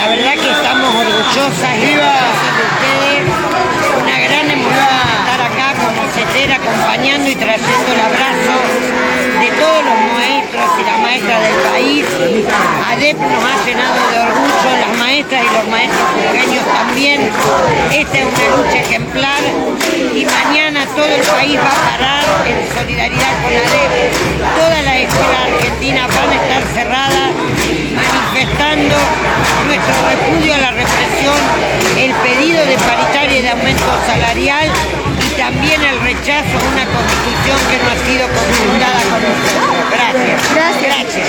La verdad que estamos orgullosas y de ustedes. Una gran emoción estar acá como CETER acompañando y trayendo el abrazo de todos los maestros y las maestras del país. ADEP nos ha llenado de orgullo, las maestras y los maestros jujeños también. Esta es una lucha ejemplar y mañana todo el país va a parar en solidaridad con ADEP. Todas las escuelas argentinas van a estar cerradas salarial y también el rechazo a una constitución que no ha sido consultada.